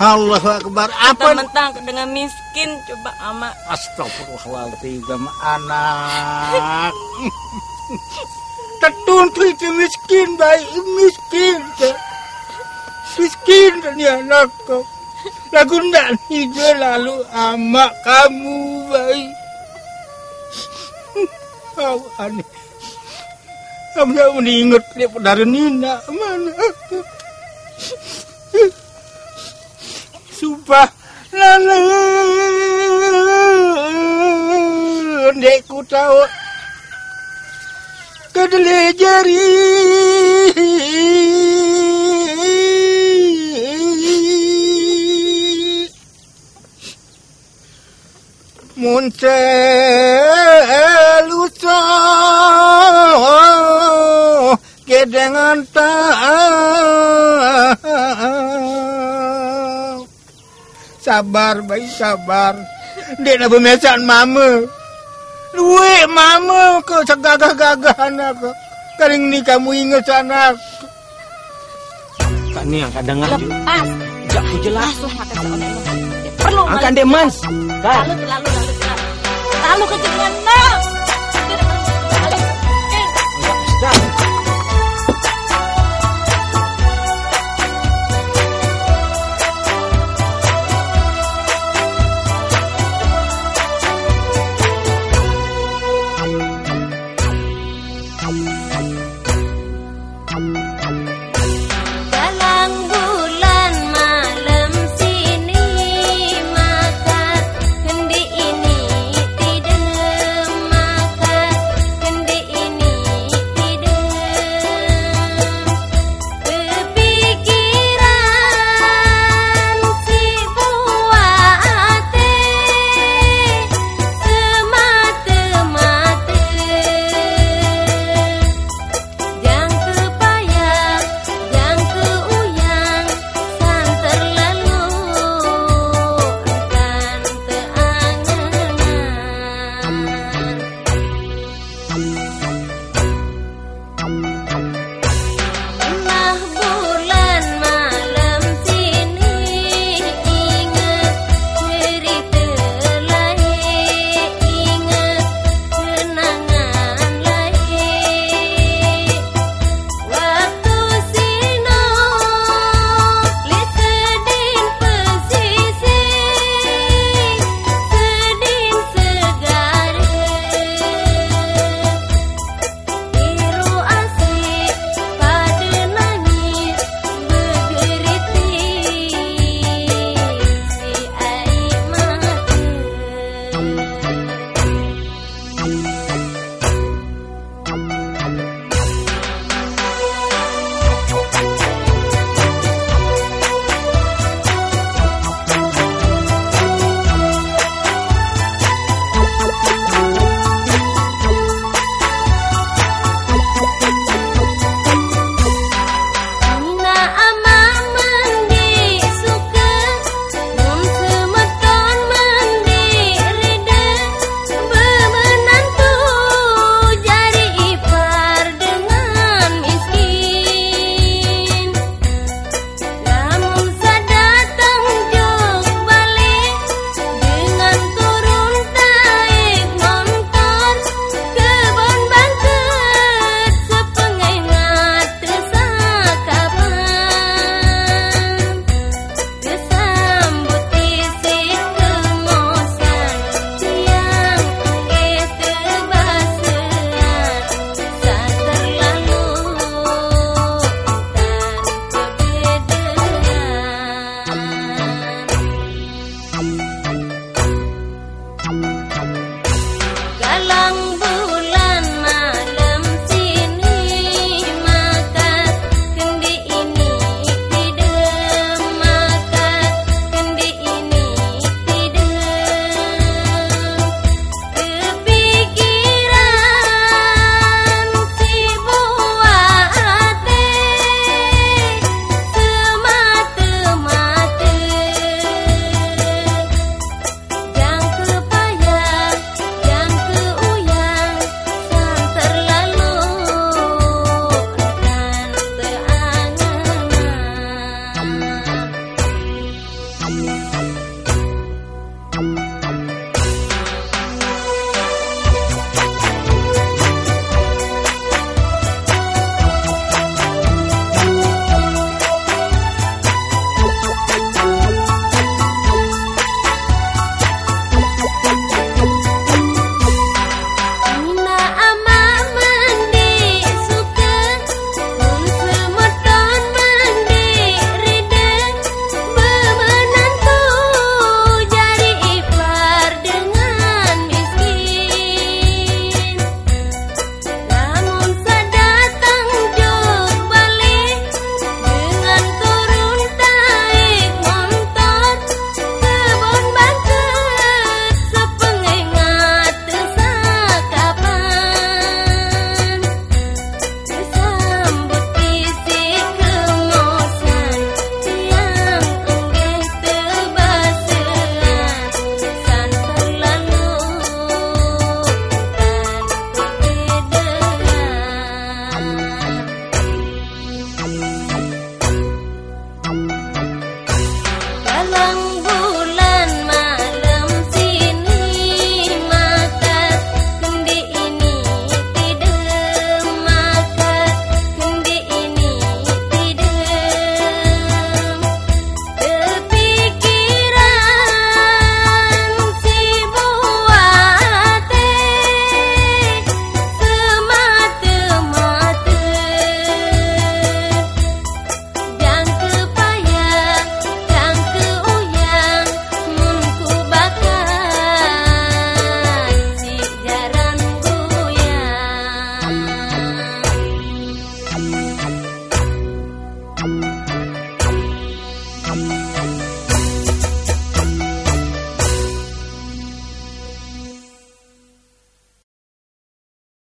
Allah Akbar. Apa? Mentang dengan miskin coba ama. Astagfirullahaladzim anak. Tertuntut itu miskin baik miskin. Miskin dan ya anak kau. Lagu ndak hidup lalu ama kamu baik. Oh, aneh. Kamu mengingat dia dari Nina mana? Lalu Ndekku tahu. Kedele jari Muncul lusa Kedengan tak Sabar, baik sabar. Dia nak bermesan mama. Duit mama ke segagah-gagah anak ke. Kering ni kamu ingat anak. Kak ni angkat dengar. Lepas. Jak ku jelas. Perlu. Angkat dia mans. Kak. Lalu, lalu, lalu, lalu. Lalu